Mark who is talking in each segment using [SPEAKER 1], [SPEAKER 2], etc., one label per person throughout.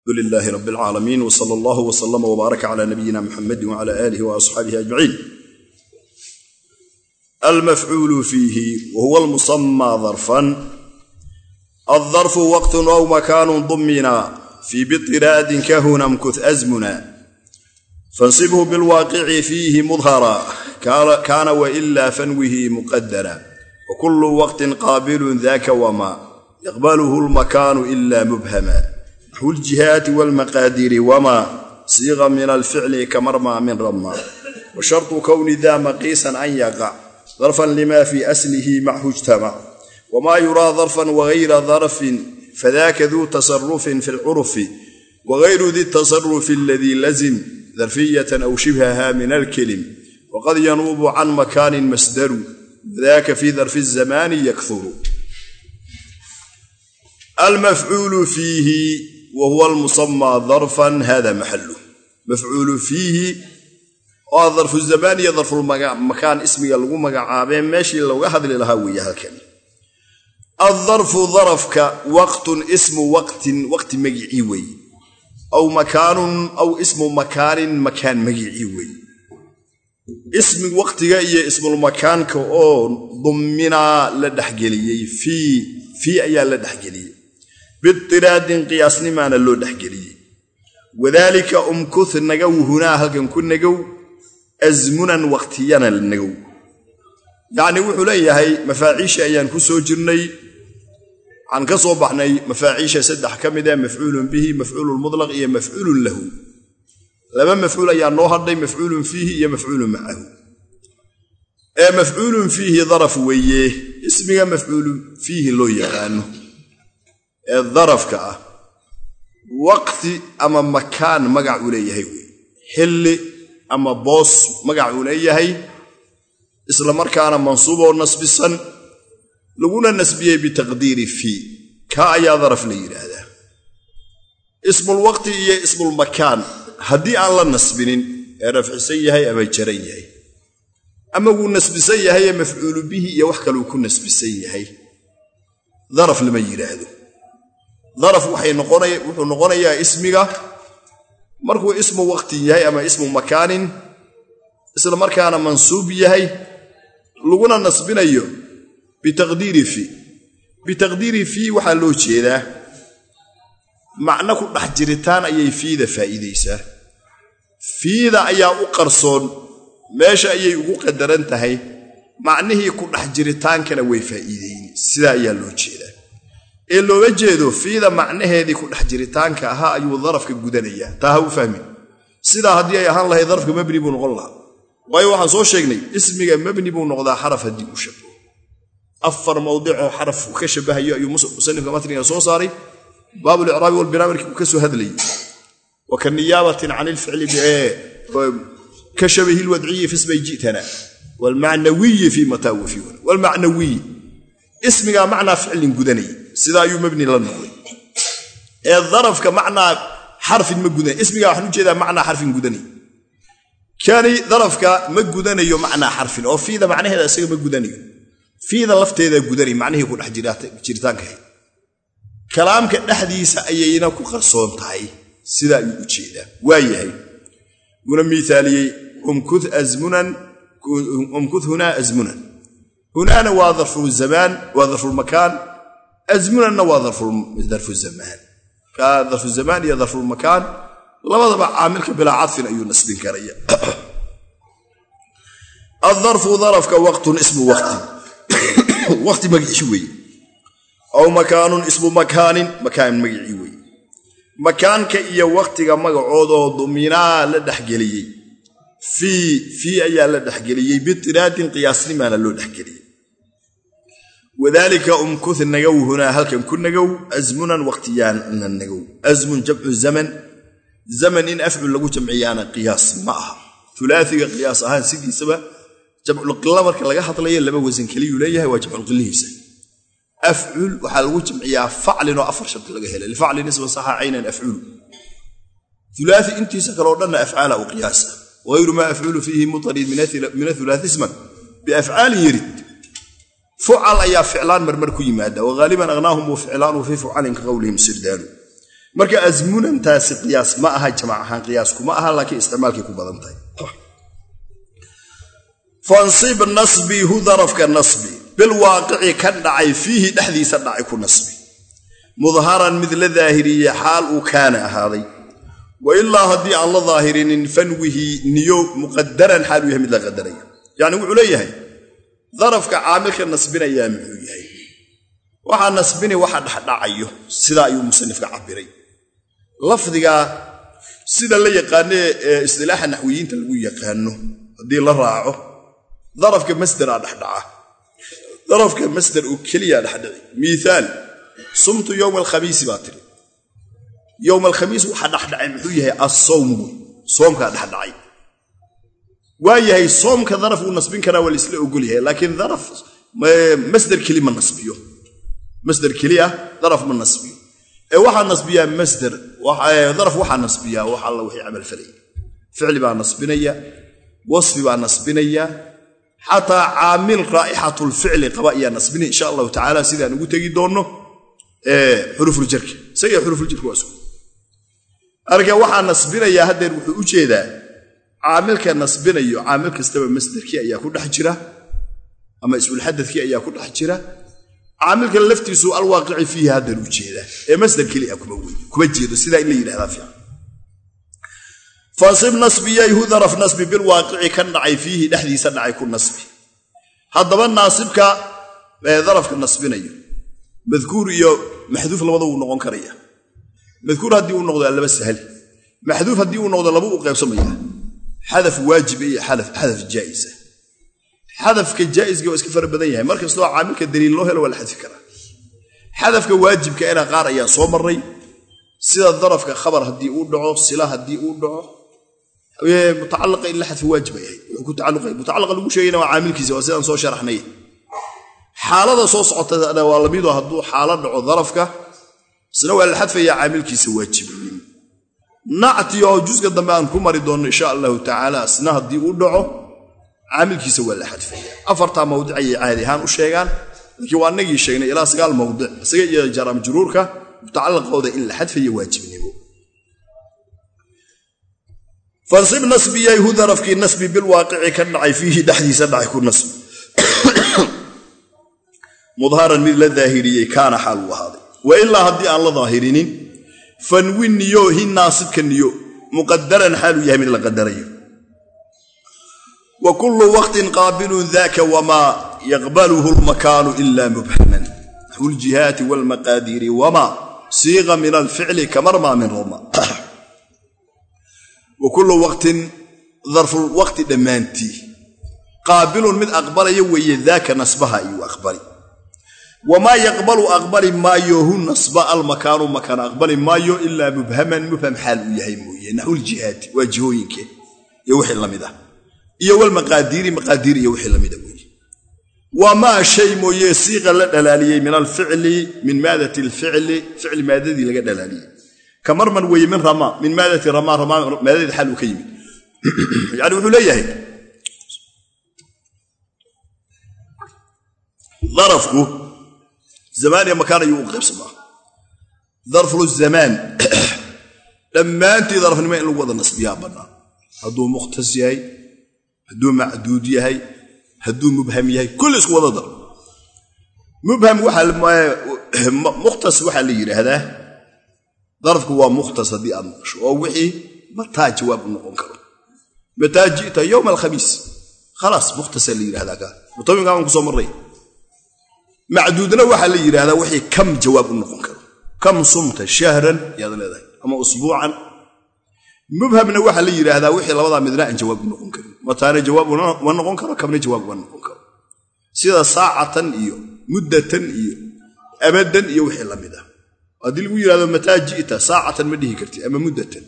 [SPEAKER 1] alxamdu lilaahi rab alcaalamiin w sala allahu w salama wbaaraka cala nabiyina muxamadi wcala aalihi wa asxaabihi ajmaciin almafcuulu fiihi wa huwa almusamaa darfan aldarfu waqtun aw makaanun dumina fii biطiraadin kahuna mkuth azmuna. Fansibhu bilwaaqici fiihi mudhara kaana waila fanwihi muqadara wakulu waqtin qaabilun daka wama naxwu ljihaati walmaqaadiri wama siiqa min alficli kamarma min rama wa shartu kowni da maqiisan an yaqac darfan lima fi aslihi machu ijtamac wma yuraa darfan wagayra darfin fadaka duu tasarufin fi lcurfi wagayru di tasarufi aladii lazim darfiyatan aw shibhaha min alkelim waqad yanuubu can makaanin masdaru wadaka fi darfi zamani yakuru almafcuulu fiihi wa huwa almusamaa darfan hada maxalu mafcuulu fiihi oo darfu zamaan iyo darfulmakaan ismiga lagu magacaabee meeshii looga hadli lahaa weeye halkan. Aldarfu darafka waqtun ismu waqtin waqti magicii weeye aw makaanun aw ismu makaanin makaan magicii weeye ismi waqtiga iyo ismulmakaanka oo dumminaa la dhexgeliyey fii ayaa la dhexgeliyey biiraadin qiyaasnimaana loo dhexgeliyey wadaalika umkuth nagow hunaa halkan ku nagow asmunan waqtiyana nagow yacnii wuxuu leeyahay mafaaciisha ayaan ku soo jirnay. Waxaan ka soo baxnay mafaaciisha saddex ka mid ee mafcuulun bihi mafcuulun mutlaq iyo mafcuulun lahu. Laba mafcuul ayaa noo hadhay mafcuulun fiihi iyo mafcuulun macahu ee mafcuulun fiihi daraf weeye ismiga mafcuulun fiihi loo yaqaano ee darafka ah waqti ama makaan magac uu leeyahay wey xilli ama boos magac uu leeyahay isla markaana mansuuboo nasbisan laguna nasbiyey bitaqdiiri fii. Kaa ayaa daraf la yidhaahdaa. Ismulwaqti iyo ismulmakaan haddii aan la nasbinin ee rafcisan yahay ama jaran yahay ama wuu nasbisan yahay ee mafcuulu bihi iyo wax kaluu ku nasbisan yahay daraf lama yidhaahdo daraf wuxuu noqonayaa ismiga. Markuu ismu waqtin yahay ama ismu makaanin isla markaana mansuub yahay laguna nasbinayo bitaqdiiri fii. Bitaqdiiri fii waxaa loo jeedaa macno ku dhex jiritaan ayay fiida faa'iidaysaa. Fiida ayaa u qarsoon meesha ayay ugu qadaran tahay macnihii ku dhex jiritaankana way faa'iideyni sidaa ayaa loo jeedaa ee looga jeedo fiida macnaheedii ku dhex jiritaanka ahaa ayuu darafka gudanayaa taa ha u fahmin. Sidaa haddii ay ahaan lahayd darafka mabni buu noqon lahaa. Waayo waxaan soo sheegnay ismiga mabni buu noqdaa xaraf haddii uu shabaho afar mawdicoo xaraf ka shabahayo ayuu musanifka matniga soo saaray. Baabulicraabi walbinaa markii uu ka soo hadlayay. Wa ka niyaabatin can ilficli ka shabahi lwadciyi fisbay ji'tana. Waalmacnawiyi fii mataa wafiiuna waalmacnawiyi ismigaa macnaa ficlin gudanayay sidaa ayuu mabni la noqday. Ee darafka macnaa xarfin ma gudanay. Ismigaa waxaan u jeedaa macnaa xarfin gudanay kani darafka ma gudanayo macnaa xarfin. Oo fiida macnaheeda isaga ma gudanayo. Fiida lafteedaa gudanay macnihii ku dhex jiritaankahay kalaamka dhexdiisa ayayna ku qarsoon tahay sidaa ayuu u jeedaa. Waa yahay. Wuuna miaaliyey umkuth hunaa asmunan hunaana waa darfulmakaan asmunanna waa darfu zamaan kaa darfu zamaan iyo darfulmakaan labadaba caamilka bilaa cadfin ayuu nasbin karaya. Adarfu darafka waqtun ismu waqtin waqti magicii weeye. Aw makaanun ismu makaanin makaan magicii weeye. Makaanka iyo waqtiga magacoodoo duminaa la dhexgeliyey. Fii ayaa la dhexgeliyey bitiraadin qiyaasnimaana loo dhexgeliyey wadaalika umkuth nagow hunaa halkan ku nagow asmunan waqtiyaana nagow asmun jamcu zaman. Zaman in afcul lagu jamciyaana qiyaas ma aha. Ulaaiga qiyaas ahaan sidiisaba jamculqila marka laga hadlayo laba wasan keliyuu leeyahay waa jamculqilihiisa afcul waxaa lagu jamciyaa faclinoo afar sharti laga helay. Lifacli nisba saxa caynan afculu ulaai intiisa kaleo dhanna afcaala u qiyaasa wayru maa afculu fiihi mutanid min aulaai isman. Biafcaalin yarid fucal ayaa ficlaan marmar ku yimaada whaaliban aqnaahum ficlaanu fii fucalin ka qowlihim sirdaalu. Marka asmunantaasi qiyaas ma aha jamac ahaan qiyaas kuma aha laakiin isticmaalkay ku badan tahay. Fansib nasbi hu darafka nasbi. Bilwaaqici ka dhacay fiihi dhexdiisa dhacay ku nasbi. Mudharan mid la daahiriye xaal uu kaana ahaaday. Wa ilaa haddii aan la daahirinin fanwihi niyo muqadaran xaal uu yahay mid la qadaraya yacni wuxuu leeyahay darafka caamilka nasbinayaa muxuu yahay? Waxaa nasbini waxa dhexdhacayo sidaa ayuu musanifka cabiray lafdiga sida la yaqaanee ee istilaaxa naxwiyiinta lagu yaqaano haddii la raaco darafka masderaa dhexdhaca. Darafka masder oo keliyaa dhexdhici miiaal sumtu yowma alkhamiisi baa tiri. Yowma alkhamiis waxaa dhexdhacay muxuu yahay assawm wey soomkaa dhexdhacay waa yahay soomka daraf uu nasbin karaa waa laisla ogol yahay laakiin masder keli ma nasbiyo. Masder keli ah daraf ma nasbiyo. Ee waxaa nasbiyaa masder daraf waxaa nasbiyaa wax alla wixii camal falaya. Ficli baa nasbinaya wasfi baa nasbinaya xataa caamil raa'ixatulficli qaba ayaa nasbinaya insha allahu tacaala sidaan ugu tegi doonno xurufuljarka isaga xurufuljarka waa isku. Arka waxaa nasbinayaa haddeer wuxuu u jeedaa caamilka nasbinayo caamil kastaba masderkii ayaa ku dhex jira ama isulxadadkii ayaa ku dhex jira caamilka laftiisu alwaaqici fiihi haddeer u ee masder kelia kuma jeedo sidaa in la yidhahdaa fiican. Fansib nasbiyayhu daraf nasbi bilwaaqici ka dhacay fiihi dhexdiisa dhacay ku nasbi. Haddaba naasibka darafka nasbinayo madkuur iyo maxduuf labada wuu noqon karaya madkuur haddii uu noqdo laba sahal maxduuf haddii uu noqdo laba u qaybsamaya xadaf waajiba iyo xadaf jaa'isa xadafka jaa'iska waa iska fara badan yahay. Mar kastoo caamilka daliil loo helo waa la xadfi karaa. Xadafka waajibka ina qaar ayaa soo maray sida darafka khabar haddii uu dhaco sila haddii uu dhaco. Mutacalaqa in la xadfo waajib ay wuxuu ku tacalluqay. Mutacalaqa lagu sheegayna waa caamilkiisa waa sidaan soo sharaxnay. Xaalada soo socota waa lamidoo hadduu xaalo dhaco darafka isna waa la xadfayaa caamilkiisa waajibnimo nacti oo juska dambe aan ku mari doonno insha allahu tacaala isna haddii uu dhaco caamilkiisa waa la xadfaya. Afartaa mawdic ayay caadi ahaan u sheegaan. Laakiin waa anagii sheegnay ilaa sagaal mawdic isaga iyo juruurka mutacalaqooda in la xadfayo waajibnimo. Fansib nasbiyayhu darafkii nasbi bilwaaqici ka dhacay fiihi dhexdiisa dhacay ku nasbi mudharan mid la daahiriyey kaana xaal uu ahaaday. Wa ilaa haddii aan la daahirinin fanwi niyo hi naasibka niyo muqadaran xaaluu yahay mid la qadarayo wa kullu waqtin qaabilun daka wamaa yaqbaluhu lmakaanu ila mubhaman. Naxwu ljihaati walmaqaadiiri wamaa siiqa min alficli kamarmaa min roma. Wa kullu waqtin darful waqti dhammaantii. Qaabilun mid aqbalaya weeye daaka nasbaha iyuu aqbali wamaa yaqbalu aqbali maayo hu nasba almakaanu makaan aqbali maayo ilaa mubhaman mubham xaal uu yahay mooye naxwuljihaati waa jihooyinke iyo wixii la mid ah iyo walmaqaadiiri maqaadiir iyo wixii lamida weeye wamaa shay mooye siiqa la dhalaaliyey min alficli min maadati alficli ficli maadadii laga dhalaaliyey kamarman weeye min ramaa min maadati ramaa ramaa maadadeed xaal uu ka yimid yani wuxuu leeyahay darafku zamaan iyo makaan ayuu u qaybsamaa darful zamaan dhammaantii darafnimo in lagu wada nasbiyaa bannaan hadduu mukhtas yahay hadduu macduud yahay hadduu mubham yahay kulli isku wada dar mubham mukhtas waxaa la yidhaahdaa darafku waa mukhtas haddii aad maqasho oo wixii mataa jawaab u noqon karo mataa ji'ta yowma alkhamiis khalaas mukhtasaa la yidhahdaa kaa mutawinkaan ku soo marray macduudna waxaa la yidhaahdaa wixii kam jawaab u noqon karo. Kam sumta shahran yaad leedahay ama usbuucan. Mubhamna waxaa la yidhaahdaa wixii labadaa midna aan jawaab u noqon karin. Mataana jawaab uma noqon karo kamna jawaab uma noqon karo. Sida saacatan iyo muddatan iyo abadan iyo wixii la mid ah. Haddii lagu yidhahdo mataa ji'ta saacatan ma dhihi karti ama muddatan.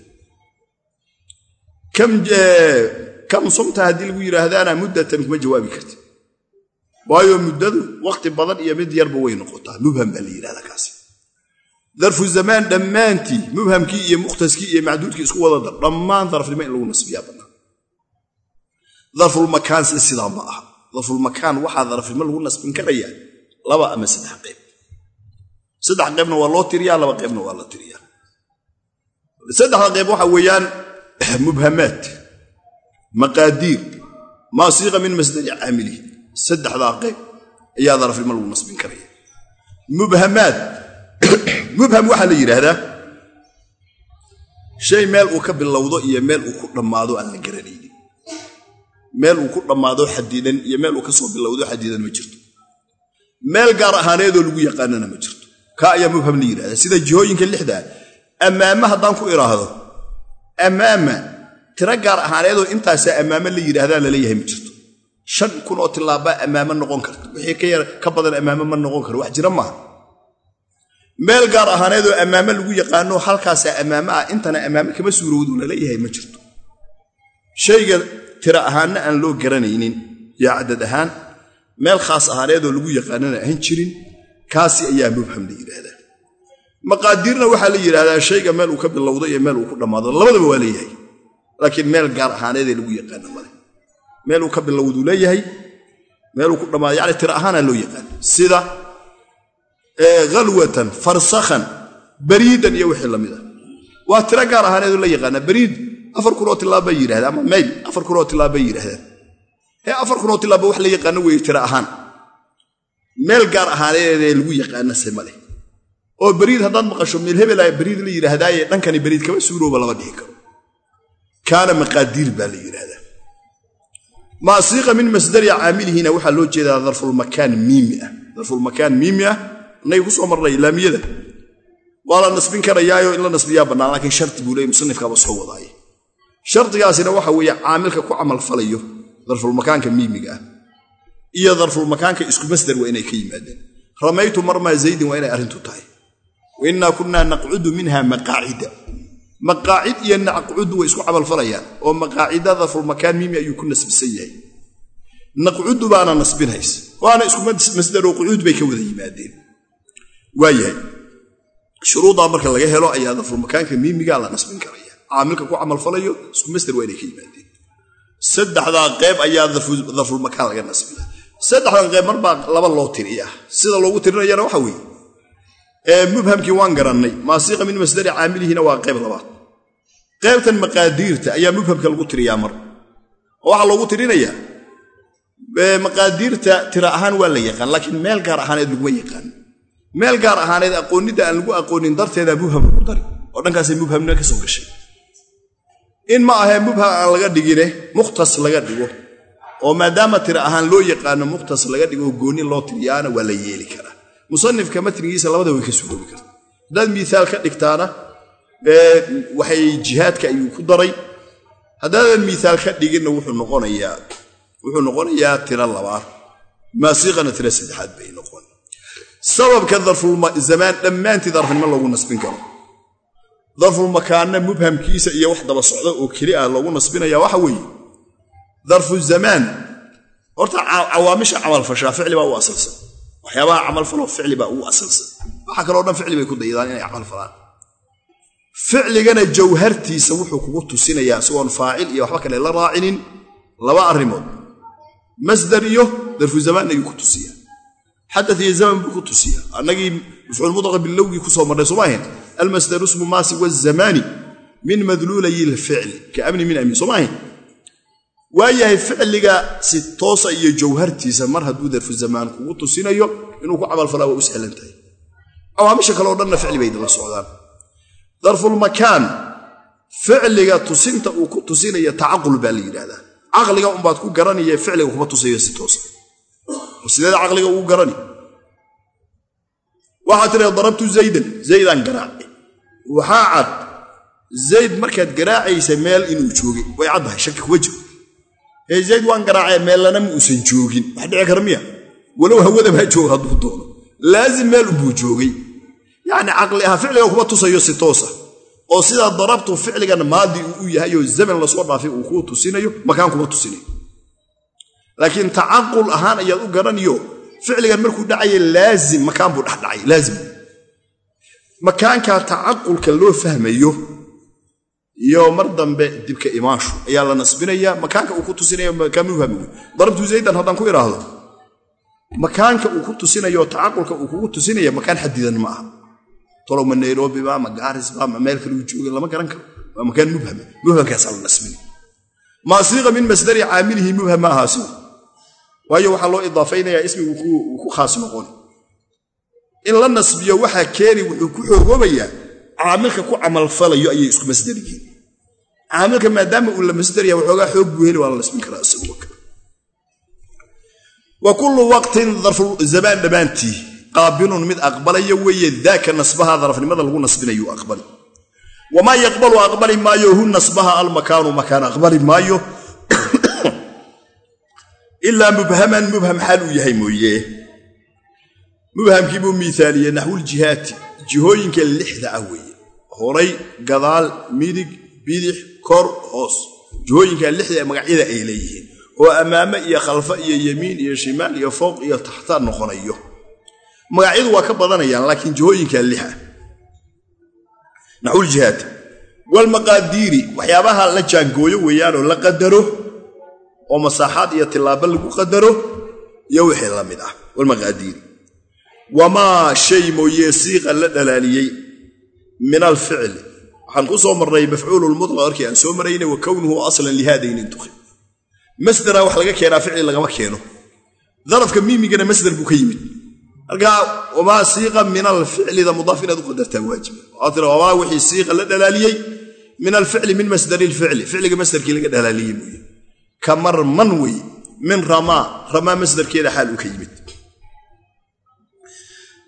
[SPEAKER 1] Kam sumta haddii lagu yidhaahdaana muddatan kuma jawaabi karti waayo muddadu wakhti badan iyo mid yarba way noqotaa mubham baa la yidhahdaa kaasi. Darfu zamaan dhammaantii mubhamkii iyo mukhtaskii iyo macduudkii isku wada dar dhammaan darafnimo in lagu nasbiyaa bannaan darfulmakaan si sidaa ma aha. Darfulmakaan waxaa darafnimo lagu nasbin karaya laba ama saddex qayb. Saddex qaybna waa loo tiriyaa laba qaybna waa la tiriyaa. Saddexda qayb waxa weeyaan mubhamaad maqaadiir maa siiqa min masdari caamilihi saddexdaa qayb ayaa darafnimo lagu nasbin karaya mubhamaad mubham waxaa la yidhaahdaa shay meel uu ka bilowdo iyo meel uu ku dhammaado aan la garanaynin. Meel uu ku dhammaado xadidan iyo meel uu ka bilowdo xadidan ma jirto. Meel gaar ahaaneedoo lagu yaqaanana ma jirto. Ka ayaa mubham la yidhahdaa sida jihooyinka lixdaa ammaama haddaan ku idhaahdo ammaama tiro gaar ahaaneedoo intaasaa ammaamo la yidhaahdaa la leeyahay ma jirto shan kun oo tillaabaa ammaamo noqon karta wixii ka badan ammaamo ma noqon karo. Wax jira maaha meel gaar ahaaneedoo ammaamo lagu yaqaano halkaasaa ammaamo ah intana ammaamo kama suurowdu la leeyahay ma jirto. Shayga tiro ahaanna aan loo garanaynin iyo cadad ahaan meel khaas ahaaneedoo lagu yaqaanana aan jirin kaasi ayaa mubham la yidhaahdaa. Maqaadiirna waxaa la yidhaahdaa shayga meel uu ka bilowdo iyo meel uu ku dhammaado. Labadaba waa leeyahay. Laakiin meel gaar ahaaneedee lagu yaqaana male meel uu ka bilowduu leeyahay meel uu ku dhammaado yani tiro ahaanaa loo yaqaan. Sida halwatan farsakhan bariidan iyo wixii la mid ah waa tiro gaar ahaaneedu la yaqaanaa bariid. Afar kunoo tilaab bay yidhahdaa ama mayl afar kunoo tilaab bay yidhahdaan ee afar kunoo tilaabba wax la yaqaano weeye tiro ahaan. Meel gaar ahaaneedee lagu yaqaana se male oo bariid haddaad maqasho meel hebela bariid la yidhaahdaaye dhankani bariid kama suurooba lama dhihi karo. Kaana maqaadiir baa la yidhaahdaa maa siiqa min masdari caamilihina waxaa loo jeedaa darfulmakaan miimi ah. Darfulmakaan miimi ah innaga ku soo marnay laamiyada. Waa la nasbin karayaayo in la nasbiyaa bannaan laakiin sharti buu leey musanifkaaba soo wadaaye. Shardigaasina waxa weeye caamilka ku camalfalayo darfulmakaanka miimiga ah. Iyo darfulmakaanka isku masdar waa inay ka yimaadeen. Ramaytu marmaa zaydin waa inay arrintu tahay. Wa innaa kunnaa naqcudu minha maqaacida maqaacid iyo naqcudu way isku camalfalayaan oo maqaacida darfulmakaan miimi ayuu ku nasbisan yahay. Naqcudu baana nasbinaysa waana isku masdaroo qucuud bay ka wada yimaadeen. Waayahay shuruuddaa marka laga helo ayaa darfulmakaanka miimiga la nasbin karaya. Caamilka ku camalfalayo isku masdar waa inay ka yimaadeen. Saddexdaa qeyb ayaa darfulmakaan laga nasbiya saddexdan qeyb marbaa laba loo tiriya sida loogu tirinayana waxa weeye. Mubhamkii waan garannay maasiiqa min masdari caamilihiina waa qayb labaad qaybtan maqaadiirta ayaa mubhamka lagu tiriyaa mar. Oo waxaa loogu tirinayaa maqaadiirta tira ahaan waa la yaqaan laakiin meel gaar ahaaneed laguma yaqaan. Meel gaar ahaaneed aqoonnidda aan lagu aqoonin darteeda mubham lagu dari oo dhankaasay mubhamna ka soo gashay. In ma ahee mubham aan laga dhigine mukhtas laga dhigo. Oo maadaama tira ahaan loo yaqaano mukhtas laga dhigo goonni loo tiriyaana waa la yeeli karaa. Musanifka matnigiisa labada way ka suroobi karta haddaad miiaal ka dhigtaana waxay jihaadka ayuu ku daray. Haddaadan miiaal ka dhiginna wuxuu noqonayaa tiro labaad. Maasiiqana tiro saddexaad bay noqon. Sababka darfulzamaan dhammaantii darfnimo loogu nasbin karo. Darfulmakaanna mubhamkiisa iyo wax daba socda oo keli ah loogu nasbinaya waxa weeye. Darfuzamaan horta cawaamisha camalfashaa ficli baa u asalsan. Waxyaabaha camalfaloo ficli baa ugu asalsan. Waxa kaloo dhan ficli bay ku dayadaan inay camalfalaan ficligana jawhartiisa wuxuu kugu tusinayaa isagoon faacil iyo waxba kale la raacinin. Laba arrimood. Masdar iyo darfu zamaan ayuu ku tusiyaa. Xadad iyo zaman buu ku tusiyaa. Annagii mafcuul mudlaqa bilowgii ku soo marnay sooma ahayn almasdaru ismu maasi wazamaani min madluulayi lficli ka amni min amin sooma ahayn waayahay ficliga si toosa iyo jawhartiisa mar hadduu darfu zamaan kugu tusinayo inuu ku camalfalaa waa u sahlan tahay. Cawaamisha kaleo dhanna ficli bay daba socdaan darfulmakaan ficliga tusinta uu ku tusinaya tacaqul baa la yidhaahdaa. Caqliga unbaad ku garanaya ficliga kuma tusayo si toosa sideeda caqliga ugu garani? Waxaa tira darabtu zaydan zaydaan garaaci waxaa cad zayd markaad garaacaysa meel inuu joogay. Way caddahay shaki kuwa jiro. Ee zayd waan garaacee meellana ma uusan joogin. Wax dhici kara miya? Walow hawada baa jooga hadduu doono. Laazim meel unbuu joogay yacni caqli aha ficliga kuma tusayo si toosa oo sidaa darabtu ficligan maadi uu yahay oo zaman la soo dhaafay uu kuu tusinayo makaan kuma tusinayo laakiin tacaqul ahaan ayaad u garaniyo ficligan markuu dhacaya laazim makaan buu dhexdhacay laazim. Makaankaa tacaqulka loo fahmayo iyo mar dambe dibka imaanshu ayaa la nasbinayaa makaanka uu ku tusinaya makaan mufahmayo darabtu zaydan haddaan ku idhaahdo makaanka uu ku tusinayo tacaqulka uu kugu tusinaya makaan xadidan ma aha tolow ma nairobiba ma gaarisba ma meel kale uu jooga lama garan karo. Waa makaan mubhama mubhamkaasaa la nasbin siiqa min masdari caamilihi mubham ma ahaa waayo waxaa loo idaafaynayaa ismigu uu ku khaas noqon. In la nasbiyo waxaa keeni wuxuu ku xoogoobayaa caamilka ku camalfalayo ayay isku masdariyiin caamilka maadaama uu la masdarya waxoogaa xoog buu heli waa la nasbin karaa isagu wa kullu waqtin darfu zamaan dhammaantii qaabilun mid aqbalaya weeye daaka nasbaha darafnimada lagu nasbinayu aqbali. Wamaa yaqbalu aqbali maayo hu nasbaha almakaanu makaan aqbali maayo. Ilaa mubhaman mubham xaal uu yahay mooye. Mubhamkii buu miaaliyey naxwuljihaati jihooyinka lixda ah weeye. Horay gadaal midig bidix kor hoos. Jihooyinka lixda ee magacyada ay leeyihiin. Oo ammaame iyo khalfa iyo yemiin iyo shimaal iyo fowq iyo taxta noqonayo magacyadu waa ka badanayaan laakiin jihooyinka lixa naxwuljihaad walmaqaadiiri waxyaabaha la jaangooyo weeyaanoo la qadaro oo masaaxaad iyo tilaabo lagu qadaro iyo wixii la mid ah. Walmaqaadiiri wamaa shay mooye siiqa la dhalaaliyey min alficli waxaan ku soo marnay mafcuululmutlaq markii aan soo maraynay wa kownuhu aslan lihaadayn intuqi masdera wax laga keenaa ficli lagama keeno. Darafka miimigana masder buu ka yimid markaa wamaa siiqa min alficlida mudaaf inaad u qadartaa waajiba tira wamaa wixii siiqa la dhalaaliyey min alficli min masdari lficli ficliga masderkii laga dhalaaliyey mooye. Ka marman wey min ramaa ramaa masderkeeda xaal uu ka yimid.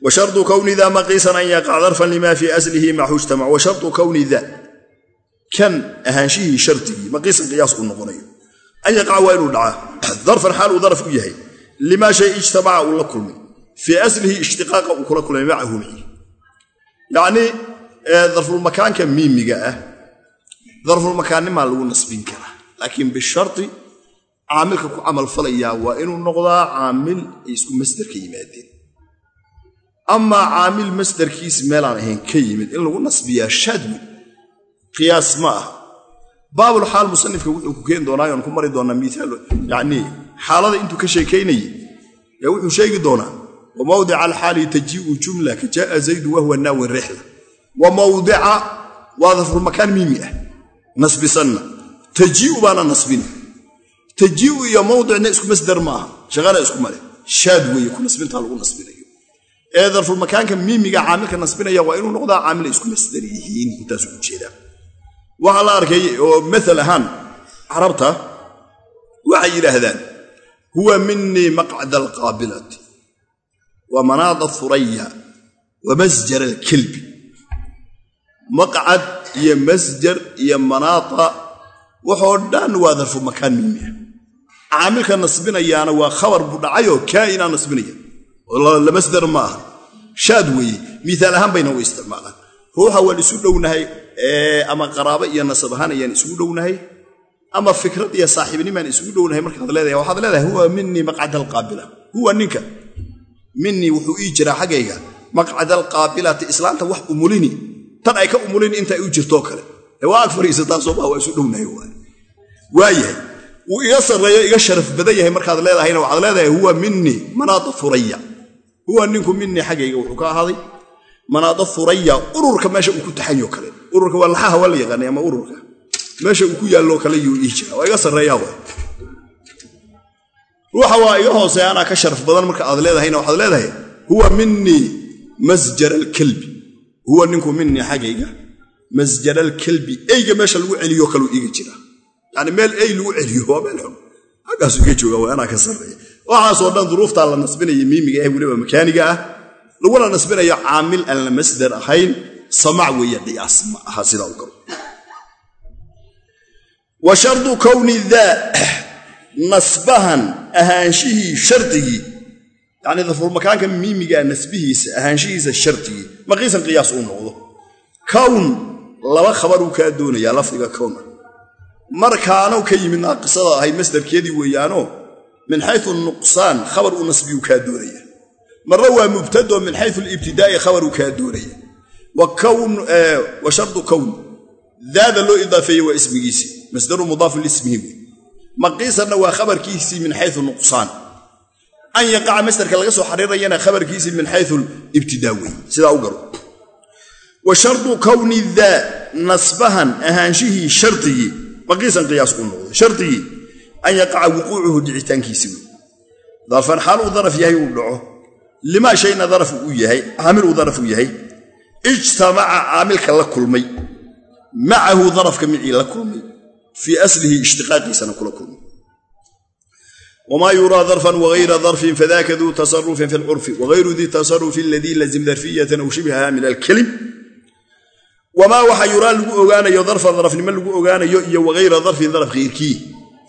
[SPEAKER 1] Wa shardu kowni daa maqiisan an yaqac darfan lima fii aslihi macu ijtamac wa shardu kowni daa kan ahaanshihii shardigii maqiisan qiyaas uu noqonayo. An yaqaca waa inuu dhacaa darfan xaal uu daraf u yahay. Limaa shay ijtamaca uu la kulmay fii aslihi ishtiqaaqa uu kula kulmay macahu maci yacnii darfulmakaanka miimiga ah darfulmakaannimaa lagu nasbin karaa laakiin bisharti caamilka ku camalfalayaa waa inuu noqdaa caamil ay isku masderka yimaadeen amaa caamil masderkiis meelaan ahayn ka yimid in lagu nasbiyaa shadwi qiyaas ma ah baabul xaal musanifka wuxuu ku keeni doonaayoon ku mari doonaa miaal yanii xaalada intuu ka sheekaynayey yaa wuxuu sheegi doonaa wa mawdica alxaali tajii'u jumla ka jaaa zaydu wahwa naawin rixla wa mawdica waa darfulmakaan miimi ah nasbisanna tajii'u baana nasbin. Tajii'u iyo mawdicna isku masder ma aha. Shaqana isku male. Shaad weeye ku nasbintaa lagu nasbinayo. Ee darfulmakaanka miimiga caamilka nasbinaya waa inuu noqdaa caamil ay isku masder yihiin intaasuu u jeedaa waxaa la arkay oo maal ahaan carabta waxay yidhaahdaan huwa minii maqcada alqaabilati wa manaada furaya wa masjar alkelbi maqcad iyo masjar iyo manaada waxoo dhan waa darfu makaan miimiah caamilka nasbinayaana waa khabar buu dhacayoo kaa'inaa nasbinaya la masdar ma aha. Shaad weeye miaal ahaan bayna u isticmaalaan. Ruuxa waan isu dhownahay ama qaraabo iyo nasab ahaan ayaan isugu dhownahay ama fikrad iyo saaxiibnimaan isugu dhownahay markaad leedahay. Waxaad leedahay minii maqcad alqaabila huwa ninka minii wuxuu ii jiraa xaggayga maqcad alqaabilati islaanta wax umulini tan ay ka umulini inta ay u jirtoo kale. Waa ag fariisataa sooma waa isu dhownahay waayahay wuu iga sarreeyo iga sharaf badan yahay markaad leedahayna waxaad leedahay huwa minii manaada furaya. Huwa ninku minii xaggayga wuxuu ka ahaaday manaado furaya. Ururka meesha uu ku taxayo kale. Ururka waa laxaha waa la yaqaanay ama ururka. Meesha uu ku yaalloo kale yuu ii jira waa iga sarreeyaa ruuxa waa iga hooseeya anaa ka sharaf badan marka aad leedahayna waxaad leedahay huwa minii masjar alkalbi. Huwa ninku minii xaggayga masjar alkalbi eyga meesha lagu celiyo kaleu iiga jira. Yani meel ey lagu celiyo waa meel xun. Xaggaasuu iga jooga waa anaa ka sarreeya. Waxaasoo dhan duruuftaa la nasbinaya miimiga ah weliba makaaniga ah laguna nasbinayo caamil aan la masder ahayn samac weeye qiyaas ma aha sidaa u galo wa kowni daa nasbahan ahaanshihii shardigii yacnii dafurmakaanka miimigaa nasbihiisa ahaanshihiisa shardigii maqiisan qiyaas uu noqdo. Kown laba khabaruu kaa doonayaa lafdiga kowna markaanu ka yimid naaqisada ahayd masderkeedii weeyaanoo min xayu nuqsaan khabar uu nasbiyuu kaa doonaya. Marna waa mubtado min xayu libtidaa'i khabaruu kaa doonaya. Wa shardu kown daada loo idaafeeye waa ismigiisii masdaru mudaafun lismihi. wey maqiisanna waa khabarkiisii min xayu nuqsaan. An yaqaca masderka laga soo xariirayana khabarkiisii min xayu ibtidaa wey sidaa u garo wa shardu kowni daa nasbahan ahaanshihii shardigii maqiisan qiyaas u noqday. Shardigii an yaqaca wuquucuhu dhicitaankiisi wey darfan xaal uu daraf yahay uu dhaco. Limaa shayna daraf uu yahay caamil uu daraf u yahay. Ijtamaca caamilka la kulmay. Macahu darafka la kulmay fii aslihi ishtiqaaqiisana kula kulmay wmaa yuraa darfan wagayra darfin fadaka duu tasarufin fi lcurfi wagayru di tasarufi aladii lazim darfiyatan aw shibhaha min alkelim wamaa waxa yuraa lagu ogaanayo darfan darafnimo lagu ogaanayo iyo wagayra darfin daraf keyrkii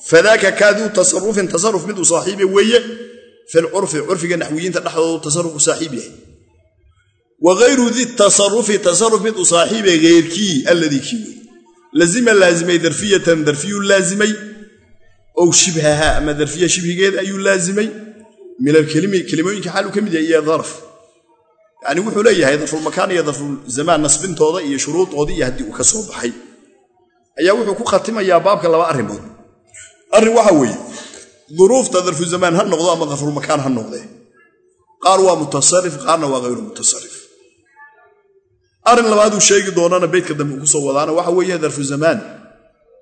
[SPEAKER 1] fadaaka kaa duu tasarufin tasaruf mid u saaxiibe weeye fi lcurfi curfiga naxwiyiinta dhexdoodu tasaruf u saaxiib yahay wagayru di tasarufi tasaruf mid u saaxiibe keyrkii alladii kii wey lazima laazimay darfiyatan darfiyuu laazimay ow shibhaha ama darfiya shibhigeed ayuu laazimay min alkelimi kelimooyinka xaaluu ka mid yahay iyo darf yani wuxuu leeyahay darfulmakaan iyo darfulzamaan nasbintooda iyo shuruudoodii iyo haddii uu ka soo baxay ayaa wuxuu ku khatimayaa baabka laba arrimood arrin waxa weeye duruufta darfuzamaan ha noqdo ama darfulmakaan ha noqdee qaar waa mutasarif qaarna waa hayru mutasarif arrin labaaduu sheegi doonana beydka dambe ku soo wadaana. Waxa weeye darfuzamaan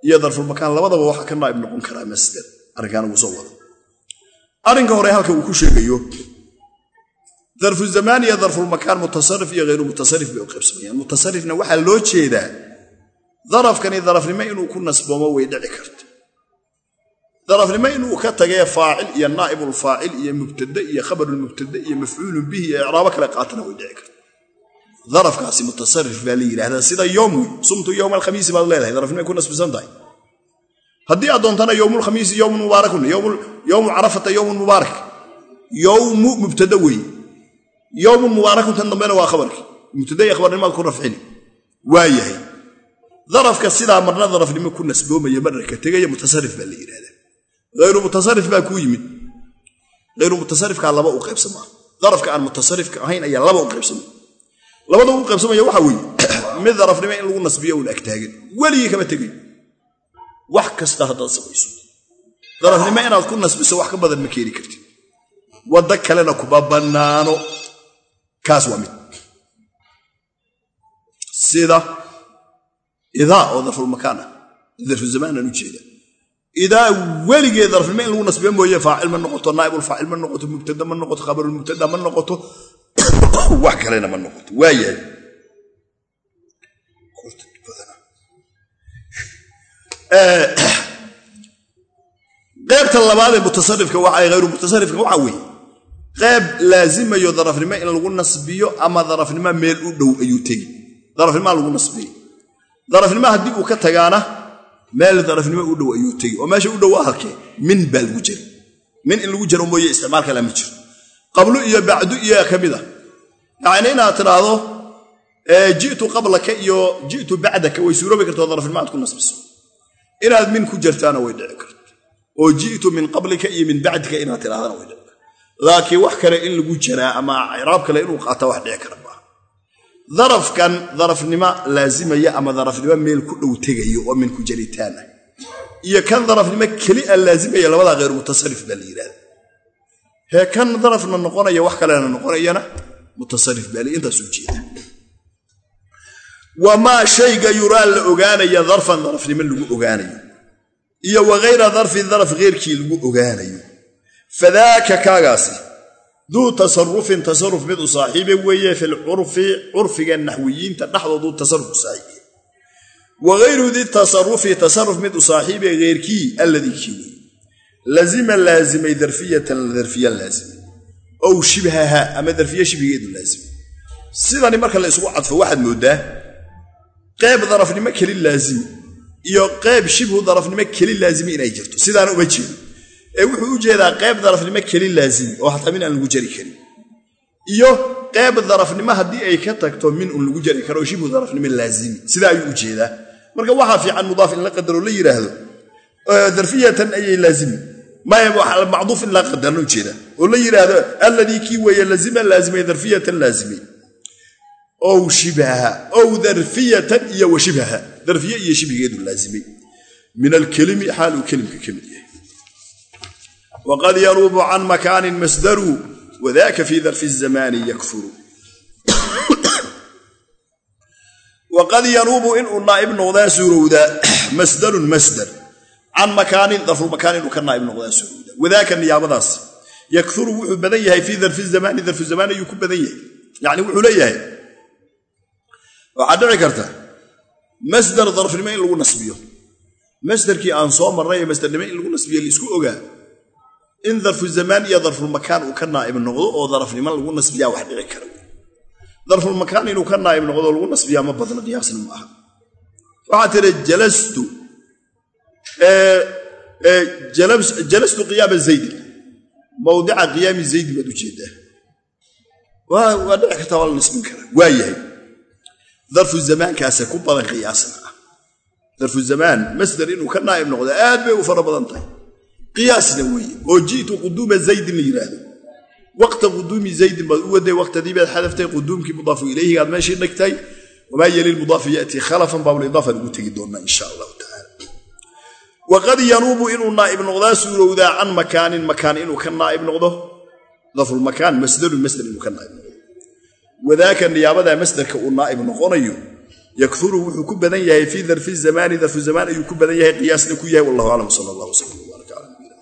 [SPEAKER 1] iyo darfulmakaan labadaba waxa ka naaib noqon karaa masder arrinkaan ugu soo wada arrinka hore halka uu ku sheegayo darfuzamaan iyo darfulmakaan mutasarif iyo hayru mutasarif bay u qaybsamayaan. Mutasarifna waxaa loo jeedaa darafkani darafnimo inuu ku nasboomo way dhici karta. Darafnimo inuu ka tagee faacil iyo naa'ibulfaacil iyo mubtade iyo khabarulmubtade iyo mafcuulun bihi iyo icraabo kale qaatana way dhici karta darafkaasi mutasarif baa la yidhahdaa sida yoom wey sumtu yowma alkhamiisi baad leedahay darafnimay ku nasbisan tahay. Haddii aad doontana yowmulkhamiisi yowmun mubaarakun yowmu carafata yowmun mubaarak. Yowmu mubtada weeye. Yowmun mubaarakun tan dambena waa khabarkii mubtada iyo khabarnimaad ku rafcini. Waa yahay. Darafka sidaa marna darafnimo ku nasboomaya marna ka tegaya mutasarif baa la yidhahdaa hayru mutasarif baa kuu yimid. Hayru mutasarifkaa laba u qaybsamaa darafka aan mutasarifka ahayn ayaa laba u qaybsama labada u qaybsamaya waxaa weeye mid darafnimo in lagu nasbiyo uun agtaagan weligii kama tegay wax kasta haddaad samayso. Darafnimo inaad ku nasbiso wax ka badan ma keeni kartid. Waddo kalena kuma bannaano. Kaas waa mid. Sida idaa oo darfulmakaan ah darfuzamaanaan u jeeda. Idaa weligee darafnimo in lagu nasbiyo mooye faacil ma noqoto naa'ibulfaacil ma noqoto mubtada ma noqoto khabarulmubtada ma noqoto wax kalena ma noqoto waa yahay. Qaybta labaad ee mutasarifka hayru mutasarifka waxaa weeye. Qayb laazimayo darafnimo in lagu nasbiyo ama darafnimo meel u dhow ayuu tegi darafnimaa lagu nasbiyo. Darafnimo haddii uu ka tagaana meel darafnimo u dhow ayuu tegi oo meesha u dhow waa halkee min baa lagu jari min in lagu jaro mooye isticmaal kale ma jiro. Qablu iyo bacdu iyo ka mid ah yacni inaad tidhaahdo ji'tu qablaka iyo ji'tu bacdaka way suuroobi kartao darafnimo aad ku nasbiso. Inaad min ku jartaana way dhici karta oo ji'tu min qablika iyo min bacdika inaad tidhahdana way dhici laakiin wax kale in lagu jaraa ama icraab kale inuu qaata wax dhici kara darafkan darafnimo laazimaya ama darafnimo meel ku dhow tegayo oo min ku jaritaan iyo kan darafnimo keli a laazimaya labadaa hayru mutasarif baa la yidhahda hee kan darafna noqonaya wax kalena noqonayana wamaa shayga yuraa la ogaanaya darfan darafnimo lagu ogaanayo iyo wagayra darfin daraf keyrkii lagu ogaanayo. Fadaaka kaagaasi duu tasarufin tasaruf mid u saaxiibe weeye fi lcurfi curfiga naxwiyiinta dhexdooduu tasaruf saaxiibe. Wagayru di tasarufi tasaruf mid u saaxiibe keyrkii alladii kii wey lazima laazimay darfiyatan darfiya laazimay ow shibhaha ama darfiye shibhigeedu laazimay sidani marka la isugu cadfo waxaad mooddaa qayb darafnimo keli laazimi iyo qayb shibhu darafnimo keli laazimi inay jirto. Sidaana uma jeedo ee wuxuu u jeedaa qayb darafnimo keli laazimi oo xataa min aan lagu jari karin. Iyo qayb darafnimo haddii ay ka tagto min un lagu jari karo shibhu darafnimo laazimi. Sidaa ayuu u jeedaa. Marka waxaa fiican mudaaf in la qadaro la yidhaahdo darfiyatan ayay laazimi macduuf in la qadarna ujeeda oo la yidhaahdo alladii kii weeye lazima laazimay darfiyatan laazimay. Ow shibhaha ow darfiyatan iyo wa shibhaha darfiye iyo shibhigeedu laazimay. Min alkelimi xaal uu kelimka ka mid yahay. Waqad yaruubu can makaanin masdaru wadaka fii darfi zamaani yakfuru. Waqad yanuubu inuu naa'ib noqdaa suurowdaa masdarun masdar can makaanin darfulmakaan inuu ka naa'ib noqdaa suurowdaa wadaaka niyaabadaas yakuru wuxuu badan yahay fii darfi zamaani darfu zamaan ayuu ku badan yahay yacni wuxuu leeyahay waxaad dhici karta masdar darfnimo in lagu nasbiyo masdarkii aan soo marnay ee masdarnimo in lagu nasbiyo la isku ogaa in darfu zamaan iyo darfulmakaan uu ka naa'ib noqdo oo darafnimo lagu nasbiyaa wax dhici kara darfulmakaan inuu ka naa'ib noqdo lagu nasbiyaa ma badna qiyaasna ma aha waxaa tiri jalastu jalastu qiyaama zaydin mawdica qiyaami zaydi baad u jeedaa waa dhici kartaa waa la nasbin karaa. Waa yahay. Darfu zamaankaase ku badan qiyaasna ah. Darfu zamaan masdar inuu ka naa'ib noqdo aad bay u fara badan tahay. Qiyaasna weeye oo ji'tu quduuma zaydin la yidhaahdo waqta quduumi zaydin baad u waday waqtadii baad xadaftay quduumkii mudaafu ilayhigaad meeshii dhigtay wamaa insha allahu tacala waqad yanuubu inuu naa'ib noqdaa suurowdaa can makaanin makaan inuu ka naa'ib noqdo darfulmakaan masdarun masdar inuu ka naa'ib noqdo wadaaka niyaabadaa masdarka uu naa'ib noqonayo yakuru wuxuu ku badan yahay fii darfi zamaani darfu zamaan ayuu ku badan yahay qiyaasna ku yahay wallahu aclam sala allah wslam wbaarak cala nabiyina